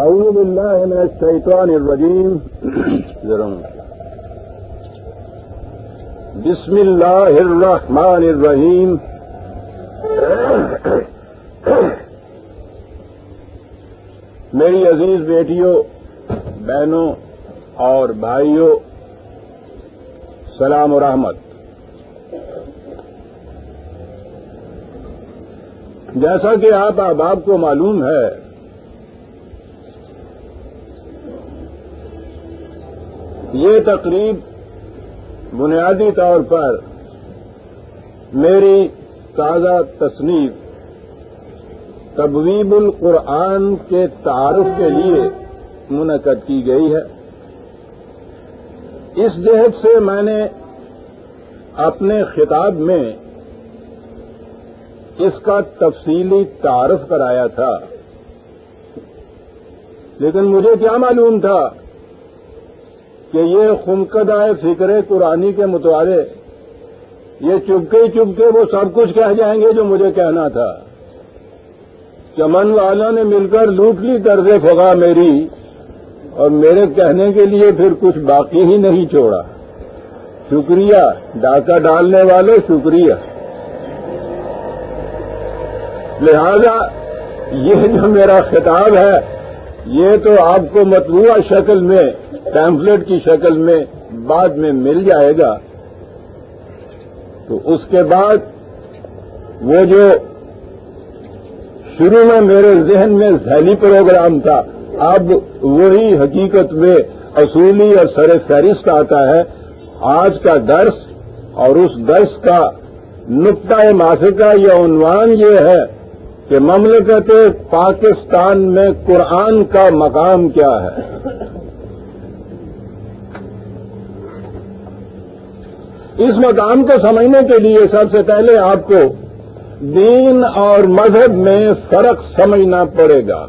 أعوذ بالله من الشيطان الرجيم. بسم الله الرحمن الرحيم. میری عزیز بیٹیوں، بہنوں اور بھائیوں، سلام و رحمت. جیسا کہ آپ احباب کو معلوم ہے یہ تقریب بنیادی طور پر میری تازہ تصنیف تبویب القرآن کے تعارف کے لیے منعقد کی گئی ہے۔ اس جہد سے میں نے اپنے خطاب میں اس کا تفصیلی تعارف کرایا تھا، لیکن مجھے کیا معلوم تھا؟ کہ یہ خمقدہ فکر قرآنی کے متوالے یہ چپکے چپکے وہ سب کچھ کہہ جائیں گے جو مجھے کہنا تھا۔ چمن والوں نے مل کر لوٹ لی طرز کھگا میری، اور میرے کہنے کے لیے پھر کچھ باقی ہی نہیں چھوڑا۔ شکریہ، ڈاکہ ڈالنے والے، شکریہ۔ لہذا یہ جو میرا خطاب ہے یہ تو آپ کو مطبوعہ شکل میں پیمفلٹ کی شکل میں بعد میں مل جائے گا۔ تو اس کے بعد وہ جو شروع میں میرے ذہن میں ذہنی پروگرام تھا، اب وہی حقیقت میں اصولی اور سر فہرست آتا ہے۔ آج کا درس اور اس درس کا نقطۂ ماسکہ یا عنوان یہ ہے کہ مملکت پاکستان میں قرآن کا مقام کیا ہے؟ اس مقام کو سمجھنے کے لیے سب سے پہلے آپ کو دین اور مذہب میں فرق سمجھنا پڑے گا۔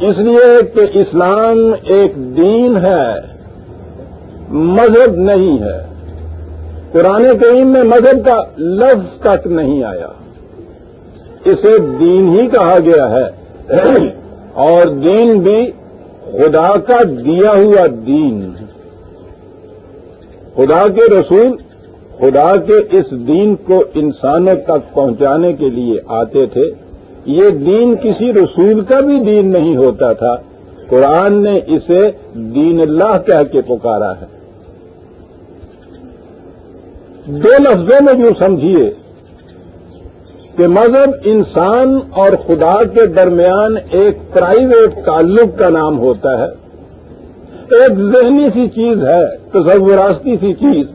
اس لیے کہ اسلام ایک دین ہے، مذہب نہیں ہے۔ قرآن کریم میں مذہب کا لفظ تک نہیں آیا۔ اسے دین ہی کہا گیا ہے۔ اور دین بھی خدا کا دیا ہوا دین۔ خدا کے رسول خدا کے اس دین کو انسانوں تک پہنچانے کے لیے آتے تھے۔ یہ دین کسی رسول کا بھی دین نہیں ہوتا تھا۔ قرآن نے اسے دین اللہ کہہ کے پکارا ہے۔ دو لفظوں میں جو سمجھیے کہ مذہب انسان اور خدا کے درمیان ایک پرائیویٹ تعلق کا نام ہوتا ہے۔ ایک ذہنی سی چیز ہے تصوراستی سی چیز۔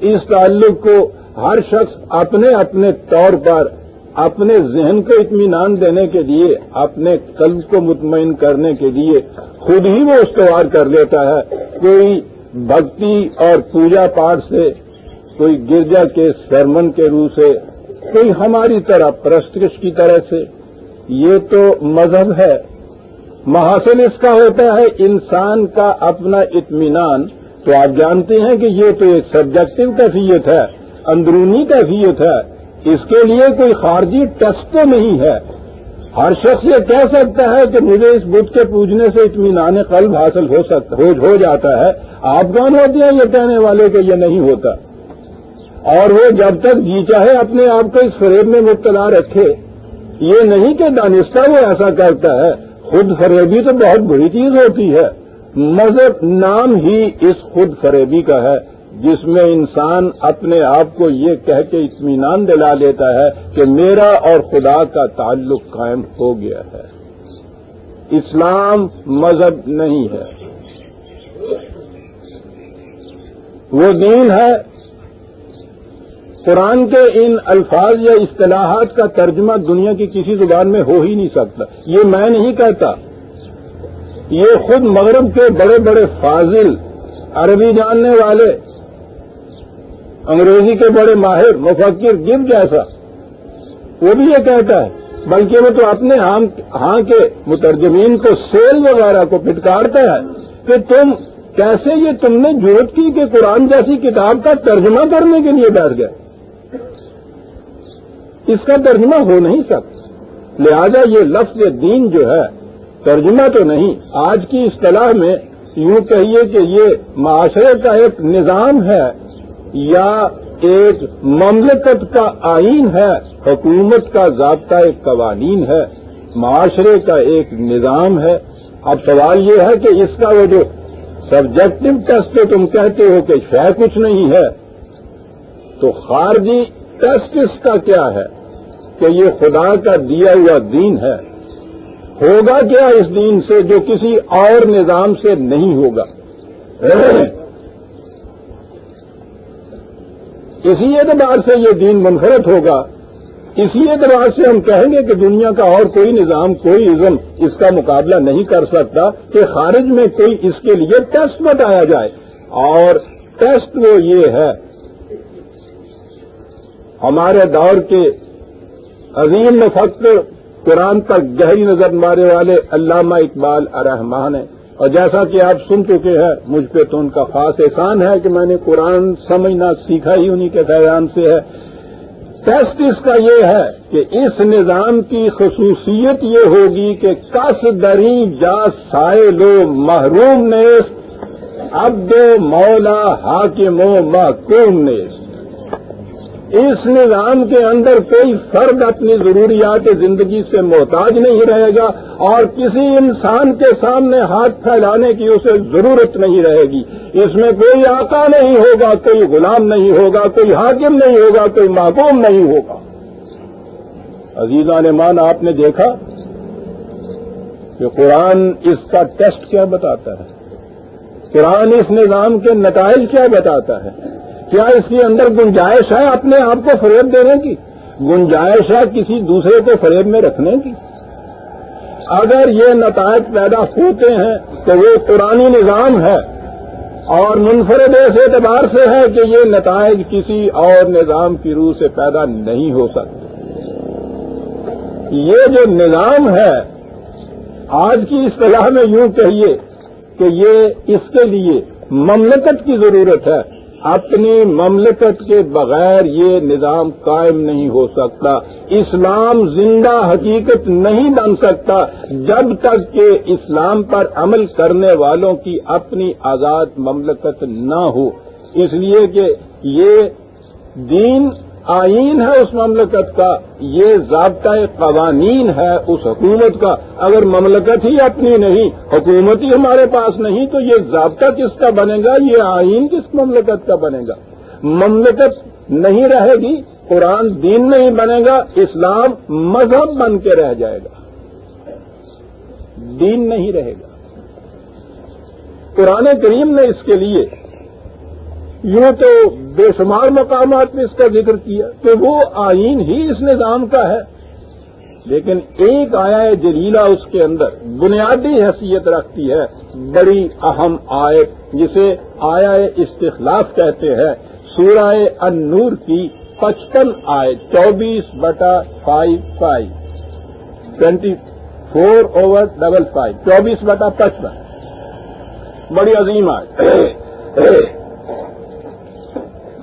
اس تعلق کو ہر شخص اپنے اپنے طور پر، اپنے ذہن کو اطمینان دینے کے لیے، اپنے قلب کو مطمئن کرنے کے لیے خود ہی وہ استوار کر لیتا ہے۔ کوئی بھکتی اور پوجا پاٹ سے کوئی گرجا کے سرمن کے روح سے کوئی ہماری طرح پرستش کی طرح سے۔ یہ تو مذہب ہے۔ محاصل اس کا ہوتا ہے انسان کا اپنا اطمینان۔ تو آپ جانتے ہیں کہ یہ تو ایک سبجیکٹو کیفیت ہے اندرونی کیفیت ہے۔ اس کے لیے کوئی خارجی ٹیسٹ تو نہیں ہے۔ ہر شخص یہ کہہ سکتا ہے کہ مجھے اس بدھ کے پوجنے سے اطمینان قلب حاصل ہو سکتا ہو, ہو جاتا ہے۔ آپ کون ہوتے ہیں یہ کہنے والے کہ یہ نہیں ہوتا؟ اور وہ جب تک جی چاہے اپنے آپ کو اس فریب میں مبتلا رکھے۔ یہ نہیں کہ دانستہ وہ ایسا کرتا ہے۔ خود فریبی تو بہت بڑی چیز ہوتی ہے۔ مذہب نام ہی اس خود فریبی کا ہے، جس میں انسان اپنے آپ کو یہ کہہ کے اطمینان دلا لیتا ہے کہ میرا اور خدا کا تعلق قائم ہو گیا ہے۔ اسلام مذہب نہیں ہے۔ وہ دین ہے قرآن کے ان الفاظ یا اصطلاحات کا ترجمہ دنیا کی کسی زبان میں ہو ہی نہیں سکتا۔ یہ میں نہیں کہتا۔ یہ خود مغرب کے بڑے بڑے فاضل عربی جاننے والے، انگریزی کے بڑے ماہر، مفکر گب جیسا، وہ بھی یہ کہتا ہے۔ بلکہ وہ تو اپنے ہاں, ہاں کے مترجمین کو سیل وغیرہ کو پٹکارتا ہے۔ کہ تم کیسے یہ تم نے ضرورت کی کہ قرآن جیسی کتاب کا ترجمہ کرنے کے لیے بیٹھ گئے؟ اس کا ترجمہ ہو نہیں سکتا۔ لہذا یہ لفظ دین جو ہے، ترجمہ تو نہیں، آج کی اصطلاح میں یوں کہیے کہ یہ معاشرے کا ایک نظام ہے یا ایک مملکت کا آئین ہے، حکومت کا ضابطہ ایک قوانین ہے، معاشرے کا ایک نظام ہے۔ اب سوال یہ ہے کہ اس کا وہ جو سبجیکٹو ٹیسٹ تم کہتے ہو کہ شہ کچھ نہیں ہے۔ تو خارجی ٹیسٹ اس کا کیا ہے کہ یہ خدا کا دیا ہوا دین ہے؟ ہوگا کیا اس دین سے جو کسی اور نظام سے نہیں ہوگا؟ اسی اعتبار سے یہ دین منفرد ہوگا۔ اسی اعتبار سے ہم کہیں گے کہ دنیا کا اور کوئی نظام، کوئی ازم اس کا مقابلہ نہیں کر سکتا کہ خارج میں کوئی اس کے لیے ٹیسٹ بتایا جائے۔ اور ٹیسٹ وہ یہ ہے ہمارے دور کے عظیم مفکر قرآن پر گہری نظر مارے والے علامہ اقبال الرحمان ہیں۔ اور جیسا کہ آپ سن چکے ہیں، مجھ پہ تو ان کا خاص احسان ہے کہ میں نے قرآن سمجھنا سیکھا ہی انہی کے فیضان سے ہے۔ ٹیسٹ اس کا یہ ہے کہ اس نظام کی خصوصیت یہ ہوگی کہ کس دری جا سائے لو محروم نیس اب دو مولا حاکم و محکوم نیس اس نظام کے اندر کوئی فرد اپنی ضروریات زندگی سے محتاج نہیں رہے گا اور کسی انسان کے سامنے ہاتھ پھیلانے کی اسے ضرورت نہیں رہے گی۔ اس میں کوئی آقا نہیں ہوگا، کوئی غلام نہیں ہوگا، کوئی حاکم نہیں ہوگا، کوئی معقوم نہیں ہوگا۔ عزیزان مان آپ نے دیکھا کہ قرآن اس کا ٹیسٹ کیا بتاتا ہے؟ قرآن اس نظام کے نتائج کیا بتاتا ہے؟ کیا اس کے اندر گنجائش ہے اپنے آپ کو فریب دینے کی؟ گنجائش ہے کسی دوسرے کو فریب میں رکھنے کی؟ اگر یہ نتائج پیدا ہوتے ہیں تو وہ پرانی نظام ہے اور منفرد اس اعتبار سے ہے کہ یہ نتائج کسی اور نظام کی روح سے پیدا نہیں ہو سکتے۔ یہ جو نظام ہے، آج کی اصطلاح میں یوں کہیے کہ یہ اس کے لیے مملکت کی ضرورت ہے۔ اپنی مملکت کے بغیر یہ نظام قائم نہیں ہو سکتا۔ اسلام زندہ حقیقت نہیں بن سکتا جب تک کہ اسلام پر عمل کرنے والوں کی اپنی آزاد مملکت نہ ہو۔ اس لیے کہ یہ دین آئین ہے اس مملکت کا، یہ ضابطۂ قوانین ہے اس حکومت کا۔ اگر مملکت ہی اپنی نہیں، حکومت ہی ہمارے پاس نہیں، تو یہ ضابطہ کس کا بنے گا؟ یہ آئین کس مملکت کا بنے گا؟ مملکت نہیں رہے گی، قرآن دین نہیں بنے گا، اسلام مذہب بن کے رہ جائے گا۔ دین نہیں رہے گا۔ قرآن کریم نے اس کے لیے یوں تو بے شمار مقامات میں اس کا ذکر کیا کہ وہ آئین ہی اس نظام کا ہے۔ لیکن ایک آیا جلیلہ اس کے اندر، بنیادی حیثیت رکھتی ہے، بڑی اہم آئے جسے آیا استخلاف کہتے ہیں، سورہ النور کی پچپن آئے چوبیس بٹا five five, twenty four over double five, چوبیس بٹا پچپن۔ بڑی عظیم آئے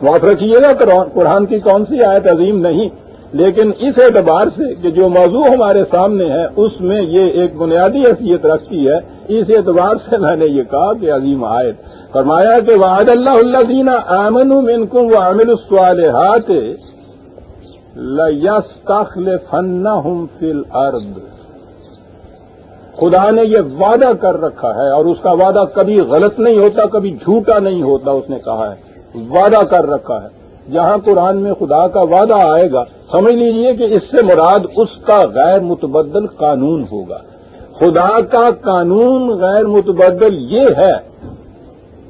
معاف رکھیے گا، قرآن کی کون سی آیت عظیم نہیں، لیکن اس اعتبار سے کہ جو موضوع ہمارے سامنے ہے، اس میں یہ ایک بنیادی حیثیت رکھتی ہے۔ اس اعتبار سے میں نے یہ کہا کہ عظیم آیت۔ فرمایا کہ وعد اللہ اللہ دینا امن منکم و عامل الصالحات فن ہوں فل ارد خدا نے یہ وعدہ کر رکھا ہے اور اس کا وعدہ کبھی غلط نہیں ہوتا، کبھی جھوٹا نہیں ہوتا، اس نے کہا ہے۔ وعدہ کر رکھا ہے۔ جہاں قرآن میں خدا کا وعدہ آئے گا۔ سمجھ لیجیے کہ اس سے مراد اس کا غیر متبدل قانون ہوگا۔ خدا کا قانون غیر متبدل یہ ہے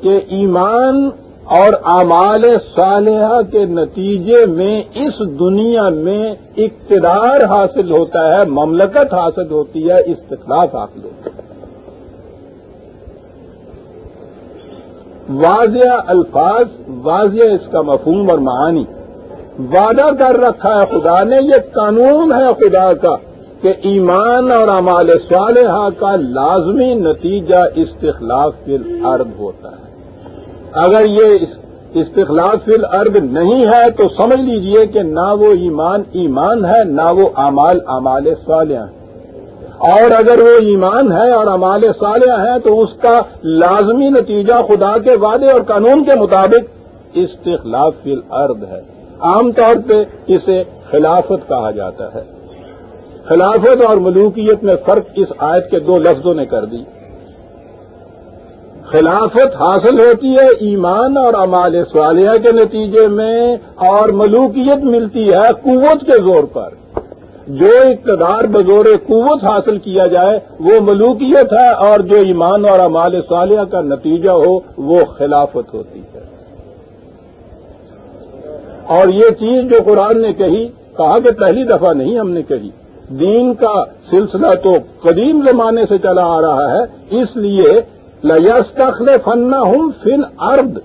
کہ ایمان اور اعمال صالحہ کے نتیجے میں اس دنیا میں اقتدار حاصل ہوتا ہے، مملکت حاصل ہوتی ہے استخلاف حاصل ہوتا ہے۔ واضح الفاظ، واضح اس کا مفہوم اور معانی۔ وعدہ کر رکھا ہے خدا نے، یہ قانون ہے خدا کا کہ ایمان اور امال صالحہ کا لازمی نتیجہ استخلاف فی الارض ہوتا ہے۔ اگر یہ استخلاف فی الارض نہیں ہے تو سمجھ لیجیے کہ نہ وہ ایمان ایمان ہے، نہ وہ امال امال صالح ہیں اور اگر وہ ایمان ہے اور امال صالح ہے تو اس کا لازمی نتیجہ خدا کے وعدے اور قانون کے مطابق استخلاف فی الارض ہے۔ عام طور پہ اسے خلافت کہا جاتا ہے۔ خلافت اور ملوکیت میں فرق اس آیت کے دو لفظوں نے کر دی۔ خلافت حاصل ہوتی ہے ایمان اور امال صالحہ کے نتیجے میں اور ملوکیت ملتی ہے قوت کے زور پر۔ جو اقتدار بزور قوت حاصل کیا جائے، وہ ملوکیت ہے اور جو ایمان اور امال صالحہ کا نتیجہ ہو، وہ خلافت ہوتی ہے۔ اور یہ چیز جو قرآن نے کہی، کہا کہ پہلی دفعہ نہیں ہم نے کہی۔ دین کا سلسلہ تو قدیم زمانے سے چلا آ رہا ہے، اس لیے لستخل فنا ہوں فل ارد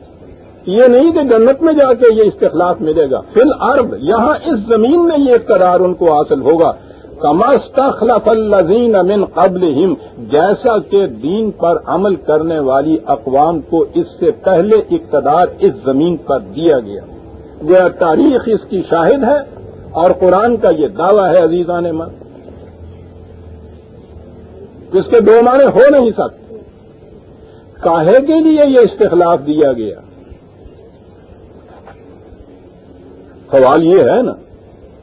یہ نہیں کہ جنت میں جا کے یہ استخلاف ملے گا۔ فل ارد یہاں اس زمین میں یہ اقتدار ان کو حاصل ہوگا۔ کمستخلف الزین امن قبل جیسا کہ دین پر عمل کرنے والی اقوام کو اس سے پہلے اقتدار اس زمین پر دیا گیا۔ گویا تاریخ اس کی شاہد ہے اور قرآن کا یہ دعویٰ ہے عزیزان من۔ جس کے دو معنی ہو نہیں سکتے۔ کاہے کے لیے یہ استخلاف دیا گیا؟ سوال یہ ہے نا،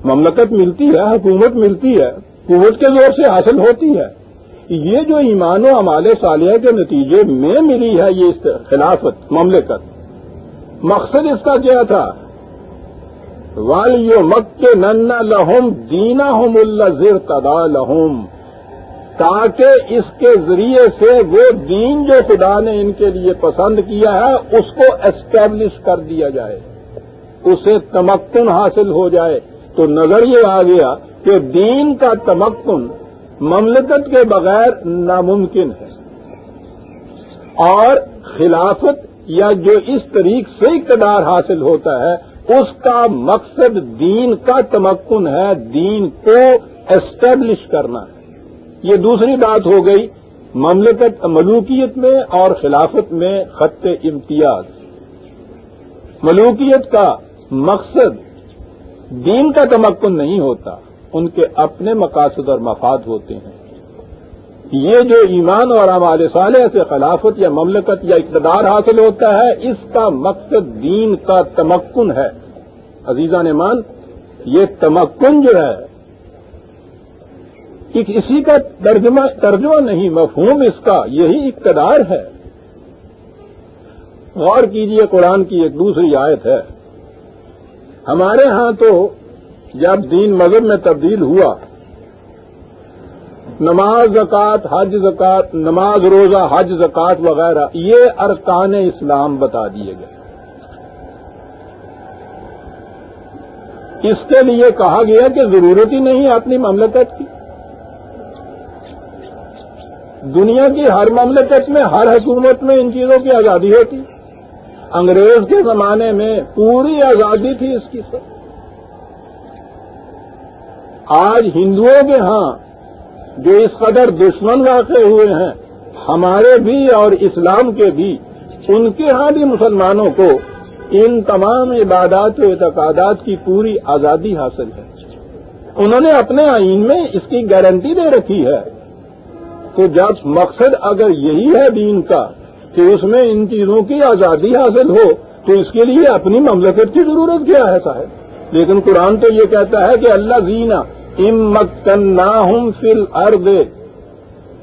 مملکت ملتی ہے، حکومت ملتی ہے، قوت کے زور سے حاصل ہوتی ہے۔ یہ جو ایمان و امال صالحہ کے نتیجے میں ملی ہے، یہ خلافت، مملکت۔ مقصد اس کا کیا تھا؟ والیو مک نن لہم دینا ہوں اللہ زر تدا لہم تاکہ اس کے ذریعے سے وہ دین جو خدا نے ان کے لیے پسند کیا ہے، اس کو اسٹیبلش کر دیا جائے۔ اسے تمکن حاصل ہو جائے۔ تو نظر یہ آ گیا کہ دین کا تمکن مملکت کے بغیر ناممکن ہے۔ اور خلافت یا جو اس طریق سے اقتدار حاصل ہوتا ہے، اس کا مقصد دین کا تمکن ہے۔ دین کو اسٹیبلش کرنا۔ ہے یہ دوسری بات ہو گئی مملکت ملوکیت میں اور خلافت میں خط امتیاز۔ ملوکیت کا مقصد دین کا تمکن نہیں ہوتا، ان کے اپنے مقاصد اور مفاد ہوتے ہیں۔ یہ جو ایمان اور عمال صالح سے خلافت یا مملکت یا اقتدار حاصل ہوتا ہے، اس کا مقصد دین کا تمکن ہے۔ عزیزہ مان یہ تمکن جو ہے اسی کا ترجمہ ترجمہ نہیں، مفہوم اس کا یہی اقتدار ہے۔ غور کیجیے قرآن کی ایک دوسری آیت ہے۔ ہمارے ہاں تو جب دین مذہب میں تبدیل ہوا، نماز، زکوٰۃ، حج، زکوٰۃ، نماز، روزہ، حج، زکوٰۃ وغیرہ، یہ ارکان اسلام بتا دیے گئے۔ اس کے لیے کہا گیا کہ ضرورت ہی نہیں اپنی مملکت کی۔ دنیا کی ہر مملکت میں، ہر حکومت میں ان چیزوں کی آزادی ہوتی۔ ہے انگریز کے زمانے میں پوری آزادی تھی اس کی سب آج ہندوؤں کے ہاں جو اس قدر دشمن واقع ہوئے ہیں، ہمارے بھی اور اسلام کے بھی، ان کے ہاں بھی مسلمانوں کو ان تمام عبادات و اعتقادات کی پوری آزادی حاصل ہے۔ انہوں نے اپنے آئین میں اس کی گارنٹی دے رکھی ہے۔ تو جب مقصد اگر یہی ہے دین کا کہ اس میں ان چیزوں کی آزادی حاصل ہو، تو اس کے لیے اپنی مملکت کی ضرورت کیا ہے صاحب؟ لیکن قرآن تو یہ کہتا ہے کہ اللہ زینا امت ہوں فل ارد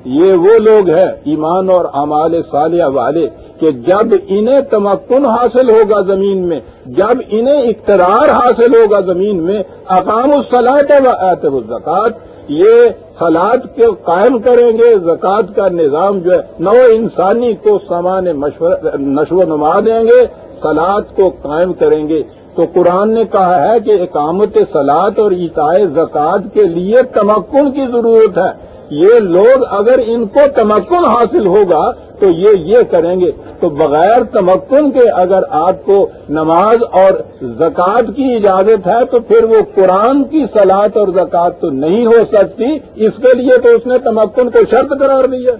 یہ وہ لوگ ہیں، ایمان اور امال صالح والے، کہ جب انہیں تمکن حاصل ہوگا زمین میں، جب انہیں اقترار حاصل ہوگا زمین میں اقام الصلاح و اعتب الزکات یہ حالات کو قائم کریں گے، زکوٰۃ کا نظام جو ہے، نو انسانی کو سامان نشو و نما دیں گے سلاد کو قائم کریں گے۔ تو قرآن نے کہا ہے کہ اقامت سلاد اور اتائے زکوٰۃ کے لیے تمکن کی ضرورت ہے۔ یہ لوگ اگر ان کو تمکن حاصل ہوگا تو یہ یہ کریں گے تو بغیر تمکن کے اگر آپ کو نماز اور زکوٰۃ کی اجازت ہے تو پھر وہ قرآن کی سلاد اور زکوٰۃ تو نہیں ہو سکتی۔ اس کے لیے تو اس نے تمکن کو شرط قرار دیا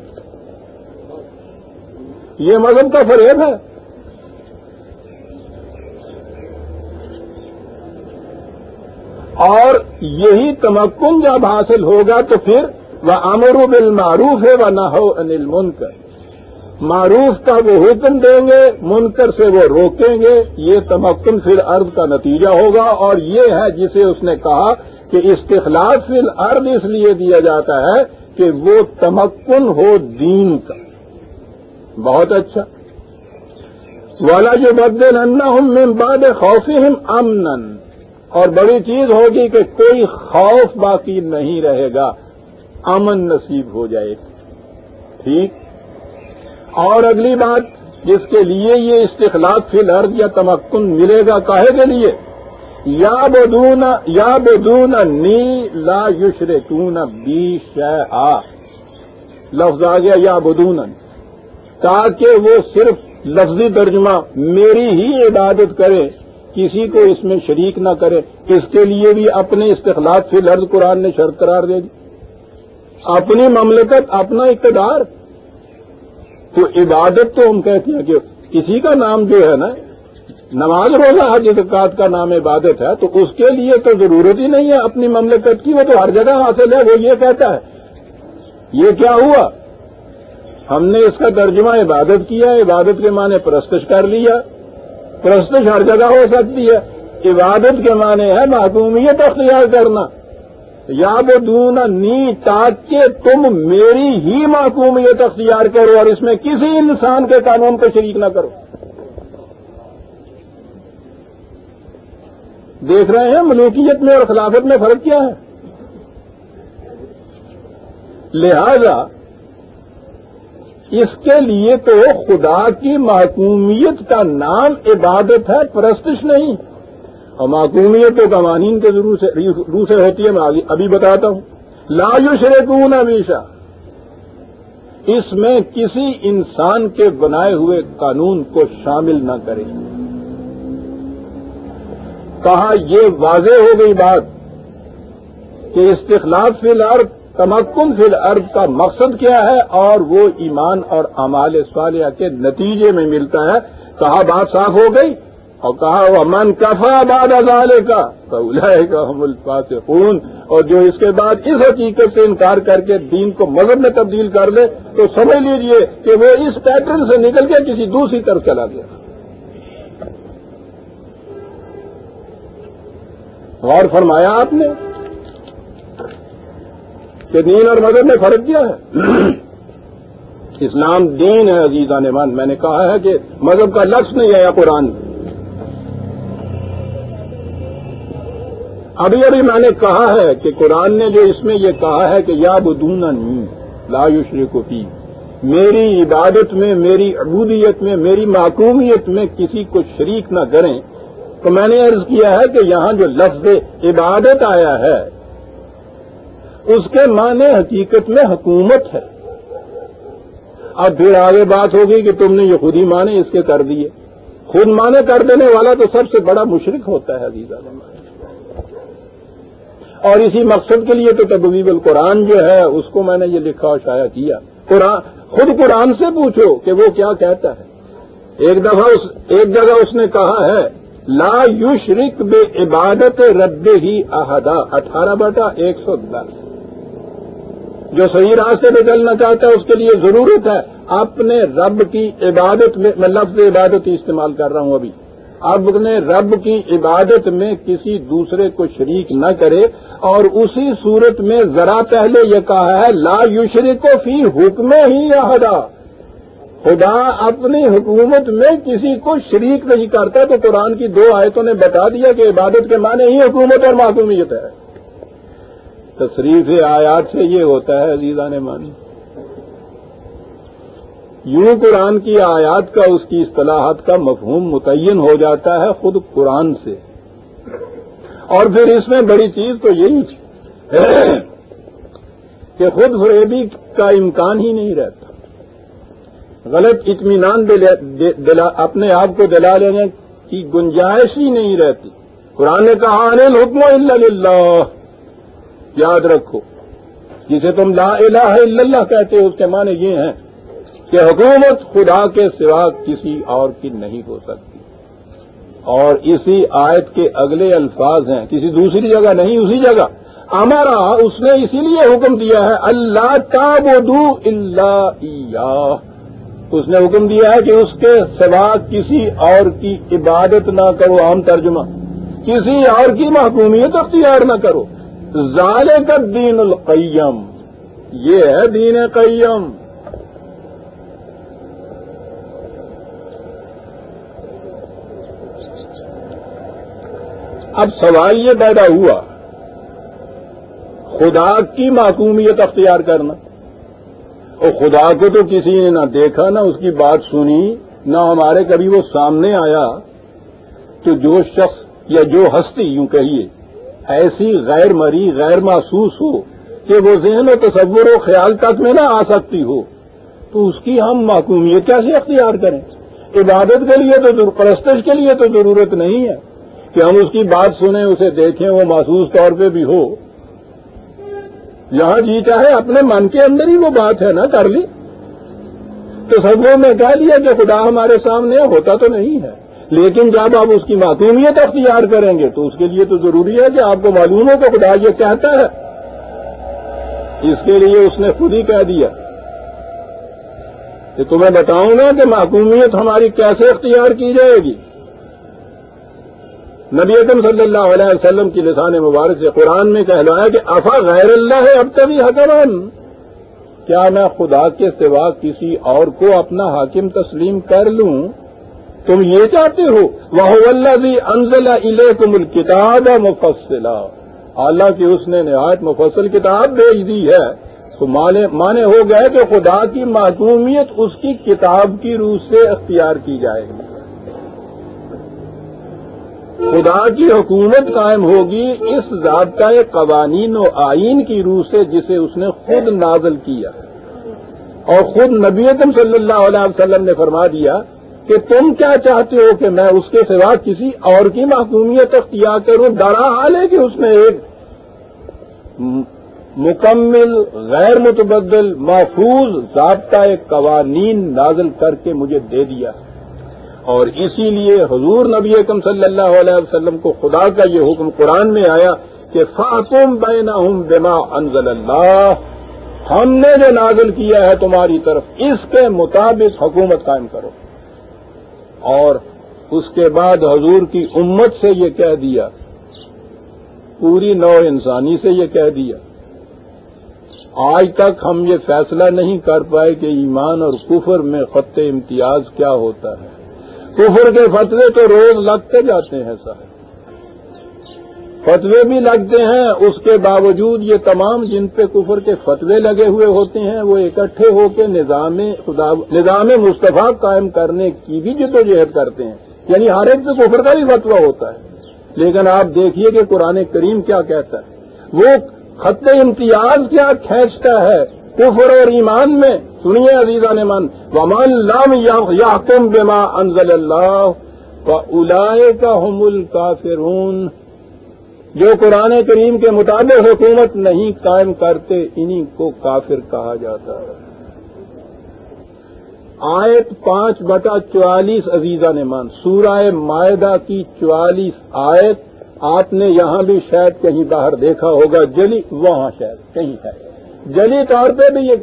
یہ مذہب کا فریب ہے۔ اور یہی تمکن جب حاصل ہوگا تو پھر وہ امر بالمعروف ہے، وہ نہ ہو انل منکر معروف کا وہ حکم دیں گے، منکر سے وہ روکیں گے، یہ تمکن پھر ارد کا نتیجہ ہوگا اور یہ ہے جسے اس نے کہا کہ استخلاف فی الارض اس لیے دیا جاتا ہے کہ وہ تمکن ہو دین کا۔ بہت اچھا۔ والا جو بدل انا ہوں میں باد خوف امن اور بڑی چیز ہوگی کہ کوئی خوف باقی نہیں رہے گا، امن نصیب ہو جائے گا ٹھیک؟ اور اگلی بات، جس کے لیے یہ استخلاف فی الارض یا تمکن ملے گا کاہے کے لیے؟ یا بدون یا بدون نی لا یشر تون بی شہ لفظ آ گیا یا بدون تاکہ وہ صرف لفظی ترجمہ میری ہی عبادت کرے، کسی کو اس میں شریک نہ کرے۔ اس کے لیے بھی اپنے استخلاف فی لفظ قرآن نے شرط قرار دے دی۔ اپنی مملکت، اپنا اقتدار تو عبادت تو ہم کہتے ہیں کہ کسی کا نام جو ہے نا، نماز روزہ، حج زکات کا نام عبادت ہے، تو اس کے لیے تو ضرورت ہی نہیں ہے اپنی مملکت کی، وہ تو ہر جگہ حاصل ہے، وہ یہ کہتا ہے۔ یہ کیا ہوا؟ ہم نے اس کا ترجمہ عبادت کیا، عبادت کے معنی پرستش کر لیا۔ پرستش ہر جگہ ہو سکتی ہے۔ عبادت کے معنی ہے محکومیت اختیار کرنا۔ یاد دون نی، تاکہ تم میری ہی محکومیت اختیار کرو اور اس میں کسی انسان کے قانون کو شریک نہ کرو۔ دیکھ رہے ہیں ملوکیت میں اور خلافت میں فرق کیا ہے؟ لہذا اس کے لیے تو خدا کی محکومیت کا نام عبادت ہے، پرستش نہیں۔ اور محکومیت تو قوانین کے ضرور سے ہوتی ہے، میں ابھی بتاتا ہوں۔ لاجو شریکون ہمیشہ۔ اس میں کسی انسان کے بنائے ہوئے قانون کو شامل نہ کریں کہا، یہ واضح ہو گئی بات کہ استخلاف فی الارض، تمکن فی الارض کا مقصد کیا ہے اور وہ ایمان اور امال صالحہ کے نتیجے میں ملتا ہے۔ کہا، بات صاف ہو گئی۔ اور کہا وہ من کفا باد ازالے کا تو کا ہم الفاظ اور جو اس کے بعد اس حقیقت سے انکار کر کے دین کو مذہب میں تبدیل کر لے تو سمجھ لیجیے کہ وہ اس پیٹرن سے نکل کے کسی دوسری طرف چلا گیا۔ غور فرمایا آپ نے کہ دین اور مذہب میں فرق کیا ہے؟ اسلام دین ہے عزیزہ نمان میں نے کہا ہے کہ مذہب کا لفظ نہیں آیا قرآن۔ ابھی ابھی میں نے کہا ہے کہ قرآن نے جو اس میں یہ کہا ہے کہ یا بدون لا یوشری کو پی میری عبادت میں، میری عبودیت میں، میری معقومیت میں کسی کو شریک نہ کریں۔ تو میں نے عرض کیا ہے کہ یہاں جو لفظ عبادت آیا ہے، اس کے معنی حقیقت میں حکومت ہے۔ اب پھر آگے بات ہوگی کہ تم نے یہ خود ہی مانے اس کے کر دیے۔ خود مانے کر دینے والا تو سب سے بڑا مشرق ہوتا ہے عزیزہ اور اسی مقصد کے لیے تو تبویب القرآن جو ہے، اس کو میں نے یہ لکھا اور شاید کیا۔ قرآن، خود قرآن سے پوچھو کہ وہ کیا کہتا ہے۔ ایک دفعہ اس، ایک جگہ اس نے کہا ہے، لا یو شرک بے عبادت رب ہی احدا۔ اٹھارہ بٹا ایک سو دس۔ جو صحیح راستے پہ چلنا چاہتا ہے، اس کے لیے ضرورت ہے۔ اپنے رب کی عبادت میں میں لفظ عبادت ہی استعمال کر رہا ہوں ابھی۔ اب اپنے رب کی عبادت میں کسی دوسرے کو شریک نہ کرے اور اسی صورت میں ذرا پہلے یہ کہا ہے، لا یشرک کو فی حکم ہی احدا۔ خدا اپنی حکومت میں کسی کو شریک نہیں کرتا۔ تو قرآن کی دو آیتوں نے بتا دیا کہ عبادت کے معنی ہی حکومت اور معصومیت ہے۔ تصریف آیات سے یہ ہوتا ہے عزیزہ نے مانی یوں قرآن کی آیات کا اس کی اصطلاحات کا مفہوم متعین ہو جاتا ہے خود قرآن سے۔ اور پھر اس میں بڑی چیز تو یہی کہ خود فریبی کا امکان ہی نہیں رہتا۔ غلط اطمینان اپنے آپ کو دلا لینے کی گنجائش ہی نہیں رہتی۔ قرآن نے کہا انل حکم اللہ یاد رکھو، جسے تم لا الہ الا اللہ کہتے ہو، اس کے معنی یہ ہیں کہ حکومت خدا کے سوا کسی اور کی نہیں ہو سکتی۔ اور اسی آیت کے اگلے الفاظ ہیں۔ کسی دوسری جگہ نہیں، اسی جگہ۔ ہمارا اس نے اسی لیے حکم دیا ہے، اللہ تابودو اللہ اس نے حکم دیا ہے کہ اس کے سوا کسی اور کی عبادت نہ کرو، عام ترجمہ۔ کسی اور کی محکومیت اختیار نہ کرو۔ ظال کا دین القیم۔ یہ ہے دین قیم۔ اب سوال یہ پیدا ہوا، خدا کی معقومیت اختیار کرنا۔ اور خدا کو تو کسی نے نہ دیکھا، نہ اس کی بات سنی، نہ ہمارے کبھی وہ سامنے آیا۔ تو جو شخص یا جو ہستی، یوں کہیے، ایسی غیر مری، غیر محسوس ہو کہ وہ ذہن و تصور و خیال تک میں نہ آ سکتی ہو، تو اس کی ہم معقومیت کیسے اختیار کریں؟ عبادت کے لیے تو پرستش کے لیے تو ضرورت نہیں ہے۔ کہ ہم اس کی بات سنیں، اسے دیکھیں، وہ محسوس طور پہ بھی ہو۔ یہاں جی چاہے، اپنے من کے اندر ہی وہ بات ہے نا، کر لی۔ تو سب میں کہہ لیا کہ خدا ہمارے سامنے ہوتا تو نہیں ہے۔ لیکن جب آپ اس کی معصومیت اختیار کریں گے، تو اس کے لیے تو ضروری ہے کہ آپ کو معلوم ہو کہ خدا یہ کہتا ہے۔ اس کے لیے اس نے خود ہی کہہ دیا۔ کہ تمہیں بتاؤں گا کہ معقومیت ہماری کیسے اختیار کی جائے گی؟ نبی اکم صلی اللہ علیہ وسلم کی لسان مبارک سے قرآن میں کہلوایا کہ افا غیر اللہ ہے، اب کبھی حکمان کیا میں خدا کے سوا کسی اور کو اپنا حاکم تسلیم کر لوں؟ تم یہ چاہتے ہو؟ وہ اللہ انزلہ الکتاب مفصلہ اللہ کی اس نے نہایت مفصل کتاب بھیج دی ہے۔ تو مانے ہو گئے کہ خدا کی معصومیت اس کی کتاب کی روح سے اختیار کی جائے گی۔ خدا کی حکومت قائم ہوگی اس ضابطۂ قوانین و آئین کی روح سے جسے اس نے خود نازل کیا اور خود نبی صلی اللہ علیہ وسلم نے فرما دیا کہ تم کیا چاہتے ہو کہ میں اس کے سوا کسی اور کی محکومیت اختیار کروں؟ ڈرا حال ہے کہ اس نے ایک مکمل، غیر متبدل، محفوظ ضابطۂ قوانین نازل کر کے مجھے دے دیا ہے۔ اور اسی لیے حضور نبی اکم صلی اللہ علیہ وسلم کو خدا کا یہ حکم قرآن میں آیا کہ فاطم بین بما انزل اللہ ہم نے جو نازل کیا ہے تمہاری طرف، اس کے مطابق حکومت قائم کرو۔ اور اس کے بعد حضور کی امت سے یہ کہہ دیا، پوری نو انسانی سے یہ کہہ دیا۔ آج تک ہم یہ فیصلہ نہیں کر پائے کہ ایمان اور کفر میں خط امتیاز کیا ہوتا ہے۔ کفر کے فتوے تو روز لگتے جاتے ہیں سر فتوے بھی لگتے ہیں، اس کے باوجود یہ تمام جن پہ کفر کے فتوے لگے ہوئے ہوتے ہیں، وہ اکٹھے ہو کے نظام نظام مصطفیٰ قائم کرنے کی بھی جدوجہد کرتے ہیں۔ یعنی ہر ایک سے کفر کا بھی فتویٰ ہوتا ہے۔ لیکن آپ دیکھیے کہ قرآن کریم کیا کہتا ہے۔ وہ خط امتیاز کیا کھینچتا ہے۔ کفر اور ایمان میں، سنیے عزیزہ نے من ومان لام یا بما انزل اللہ الا کا حمل جو قرآن کریم کے مطابق حکومت نہیں قائم کرتے، انہی کو کافر کہا جاتا ہے۔ آیت پانچ بٹا چوالیس عزیزہ نے مان سورہ معدہ کی چوالیس آیت، آپ نے یہاں بھی شاید کہیں باہر دیکھا ہوگا، جلی، وہاں شاید، کہیں ہے جلی طور پہ بھی یہ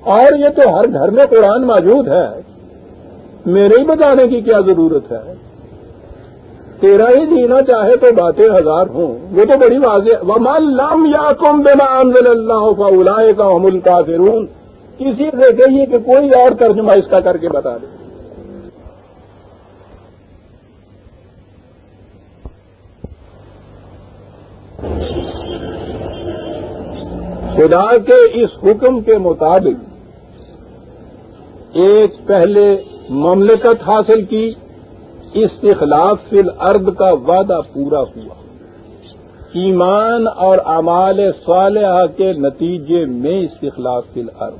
اور یہ تو ہر گھر میں قرآن موجود ہے۔ میرے ہی بتانے کی کیا ضرورت ہے؟ تیرا ہی جینا چاہے تو باتیں ہزار ہوں۔ وہ تو بڑی واضح ومال لم یا کم بے اللہ کا الا کا مل کا کسی سے کہیے کہ کوئی اور ترجمہ اس کا کر کے بتا دے۔ خدا کے اس حکم کے مطابق ایک پہلے مملکت حاصل کی استخلاف فی الارض کا وعدہ پورا ہوا۔ ایمان اور اعمال صالحہ کے نتیجے میں استخلاف فی الارض۔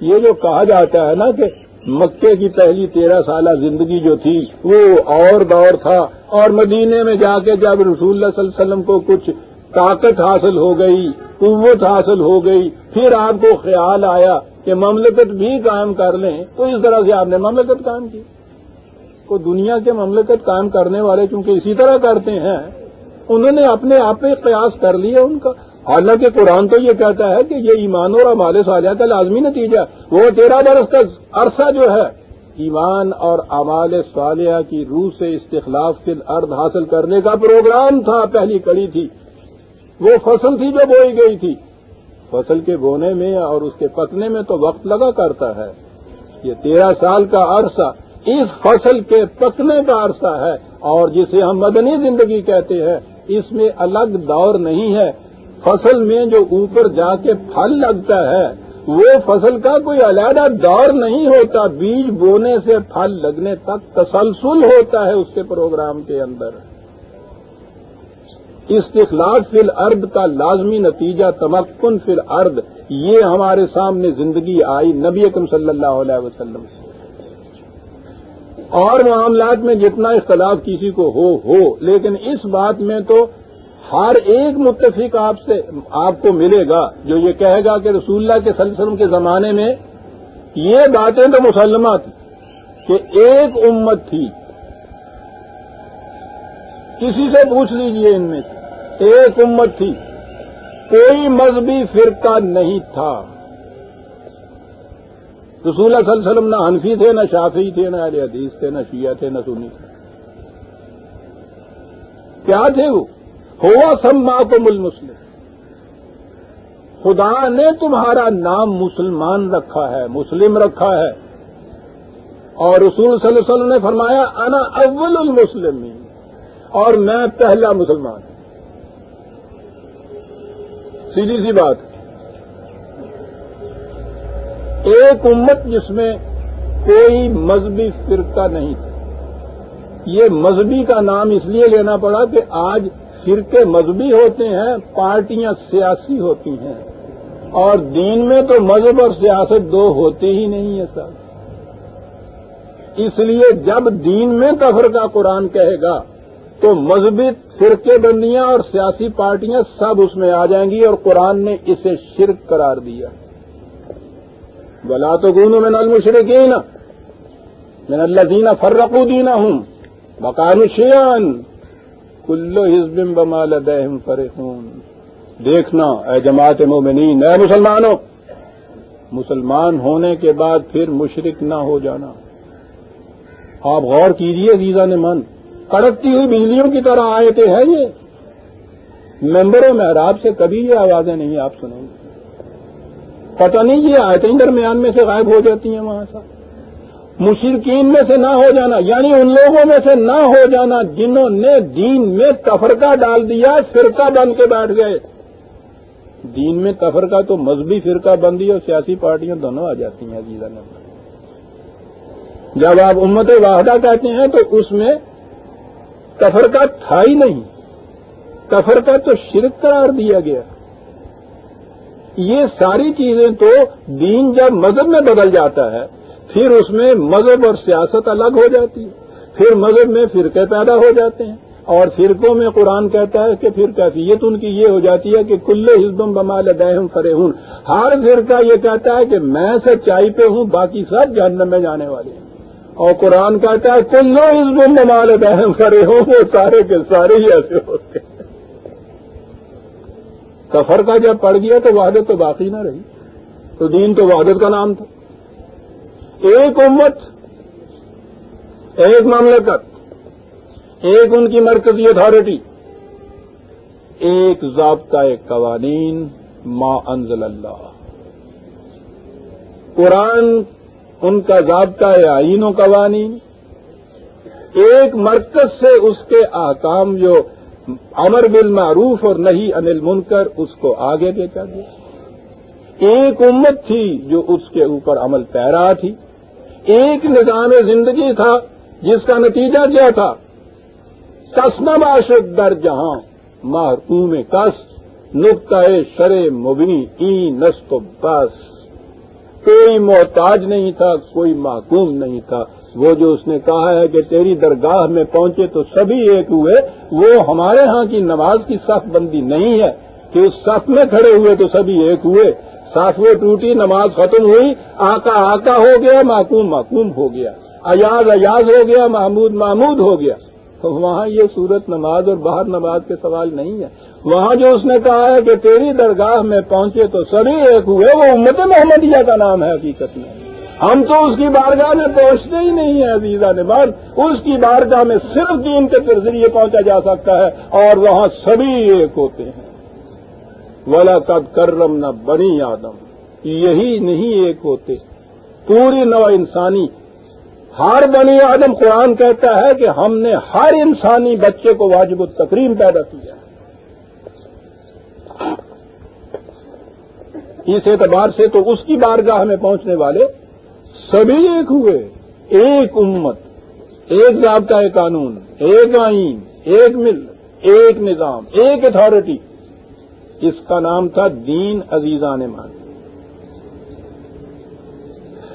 یہ جو کہا جاتا ہے نا کہ مکے کی پہلی تیرہ سالہ زندگی جو تھی، وہ اور دور تھا۔ اور مدینے میں جا کے جب رسول اللہ صلی اللہ علیہ وسلم کو کچھ طاقت حاصل ہو گئی، قوت حاصل ہو گئی۔ پھر آپ کو خیال آیا کہ مملکت بھی قائم کر لیں، تو اس طرح سے آپ نے مملکت قائم کی۔ کو دنیا کے مملکت قائم کرنے والے چونکہ اسی طرح کرتے ہیں، انہوں نے اپنے آپ پہ قیاس کر لیا ان کا۔ حالانکہ قرآن تو یہ کہتا ہے کہ یہ ایمان اور امال صالحہ کا لازمی نتیجہ وہ تیرہ برس کا عرصہ جو ہے، ایمان اور امال صالحہ کی روح سے استخلاف کے ارد حاصل کرنے کا پروگرام تھا، پہلی کڑی تھی۔ وہ فصل تھی جو بوئی گئی تھی۔ فصل کے بونے میں اور اس کے پکنے میں تو وقت لگا کرتا ہے۔ یہ تیرہ سال کا عرصہ اس فصل کے پکنے کا عرصہ ہے اور جسے ہم مدنی زندگی کہتے ہیں۔ اس میں الگ دور نہیں ہے۔ فصل میں جو اوپر جا کے پھل لگتا ہے، وہ فصل کا کوئی علیحدہ دور نہیں ہوتا۔ بیج بونے سے پھل لگنے تک تسلسل ہوتا ہے اس کے پروگرام کے اندر۔ استخلاف فی الارض کا لازمی نتیجہ تمکن فی الارض، یہ ہمارے سامنے زندگی آئی نبی اکم صلی اللہ علیہ وسلم سے۔ اور معاملات میں جتنا اختلاف کسی کو ہو ہو، لیکن اس بات میں تو ہر ایک متفق آپ سے، آپ کو ملے گا، جو یہ کہے گا کہ رسول اللہ کے وسلم کے زمانے میں یہ باتیں تو مسلمہ تھی کہ ایک امت تھی۔ کسی سے پوچھ لیجیے ان میں سے۔ ایک امت تھی۔ کوئی مذہبی فرقہ نہیں تھا۔ رسول اللہ صلی اللہ علیہ وسلم نہ حنفی تھے، نہ شافی تھے، نہ اہل حدیث تھے، نہ شیعہ تھے، نہ سنی تھے۔ کیا تھے وہ؟ ہوا سما کو مل مسلم خدا نے تمہارا نام مسلمان رکھا ہے، مسلم رکھا ہے۔ اور رسول صلی اللہ علیہ وسلم نے فرمایا، انا اول المسلم اور میں پہلا مسلمان۔ ہوں سیدھی سی بات۔ ایک امت جس میں کوئی مذہبی فرقہ نہیں۔ تھا یہ مذہبی کا نام اس لیے لینا پڑا کہ آج فرقے مذہبی ہوتے ہیں، پارٹیاں سیاسی ہوتی ہیں۔ اور دین میں تو مذہب اور سیاست دو ہوتے ہی نہیں ہے سر۔ اس لیے جب دین میں کفر کا قرآن کہے گا تو مذہبی فرقے بندیاں اور سیاسی پارٹیاں سب اس میں آ جائیں گی اور قرآن نے اسے شرک قرار دیا بلا تو گونوں میں نل مشرقین میں اللہ دینا فرقو دینا ہوں بکان شیان کلو حزب بمال دہم فرحون۔ دیکھنا، اے جماعت مومنین، اے مسلمانوں، مسلمان ہونے کے بعد پھر مشرق نہ ہو جانا۔ آپ غور کیجیے ویزا نے من کڑکتی ہوئی بجلیوں کی طرح آئے تھے ہے یہ۔ ممبروں میں رات سے کبھی یہ آوازیں نہیں آپ سنیں گے۔ پتہ نہیں یہ آیتیں درمیان میں سے غائب ہو جاتی ہیں وہاں سے مشرقین میں سے نہ ہو جانا یعنی ان لوگوں میں سے نہ ہو جانا جنہوں نے دین میں تفرقہ ڈال دیا، فرقہ بن کے بیٹھ گئے۔ دین میں تفرقہ تو مذہبی فرقہ بندی اور سیاسی پارٹیاں دونوں آ جاتی ہیں عزیزہ نے جب آپ امت واحدہ کہتے ہیں تو اس میں تفرقہ تھا ہی نہیں۔ تفرقہ تو شرک قرار دیا گیا۔ یہ ساری چیزیں تو دین جب مذہب میں بدل جاتا ہے، پھر اس میں مذہب اور سیاست الگ ہو جاتی ہے۔ پھر مذہب میں فرقے پیدا ہو جاتے ہیں۔ اور فرقوں میں قرآن کہتا ہے کہ پھر کیفیت ان کی یہ ہو جاتی ہے کہ کل حزب بمال دہم فرے ہوں ہر فرقہ یہ کہتا ہے کہ میں سچائی پہ ہوں، باقی سب جہنم میں جانے والے ہیں۔ اور قرآن کہتا ہے کلو حزب بمال دہم فرے ہوں وہ سارے کے سارے ہی ایسے ہوتے ہیں سفر کا جب پڑ گیا تو وحدت تو باقی نہ رہی۔ تو دین تو وحدت کا نام تھا۔ ایک امت، ایک مملکت، ایک ان کی مرکزی اتھارٹی، ایک ضابطۂ قوانین، ما انزل اللہ۔ قرآن ان کا ضابطۂ آئین و قوانین۔ ایک مرکز سے اس کے احکام جو امر بالمعروف اور نہیں انل منکر اس کو آگے دیکھا گیا۔ ایک امت تھی جو اس کے اوپر عمل پیرا تھی۔ ایک نظام زندگی تھا جس کا نتیجہ کیا تھا؟ کسم باشد در جہاں محکوم کس، نقطۂ شر مبنی ای نسط بس کوئی محتاج نہیں تھا، کوئی محکوم نہیں تھا۔ وہ جو اس نے کہا ہے کہ تیری درگاہ میں پہنچے تو سبھی ایک ہوئے، وہ ہمارے ہاں کی نماز کی صف بندی نہیں ہے۔ کہ اس صف میں کھڑے ہوئے تو سبھی ایک ہوئے۔ وہ ٹوٹی، نماز ختم ہوئی، آقا آقا ہو گیا معقوم معقوم ہو گیا۔ ایاز ایاز ہو گیا، محمود محمود ہو گیا۔ تو وہاں یہ صورت نماز اور باہر نماز کے سوال نہیں ہے۔ وہاں جو اس نے کہا ہے کہ تیری درگاہ میں پہنچے تو سبھی ایک ہوئے، وہ امت محمدیہ کا نام ہے حقیقت میں۔ ہم تو اس کی بارگاہ میں پہنچتے ہی نہیں ہیں عزیزہ نے بات اس کی بارگاہ میں صرف دین کے ذریعے پہنچا جا سکتا ہے اور وہاں سبھی ایک ہوتے ہیں۔ ولا قد کرم نہ بنی آدم۔ یہی نہیں ایک ہوتے۔ پوری نو انسانی۔ ہر بنی آدم قرآن کہتا ہے کہ ہم نے ہر انسانی بچے کو واجب التقریم پیدا کیا۔ اس اعتبار سے تو اس کی بارگاہ میں پہنچنے والے سبھی ایک ہوئے، ایک امت، ایک ضابطۂ قانون، ایک آئین، ایک مل، ایک نظام، ایک اتارٹی اس کا نام تھا دین عزیزان مان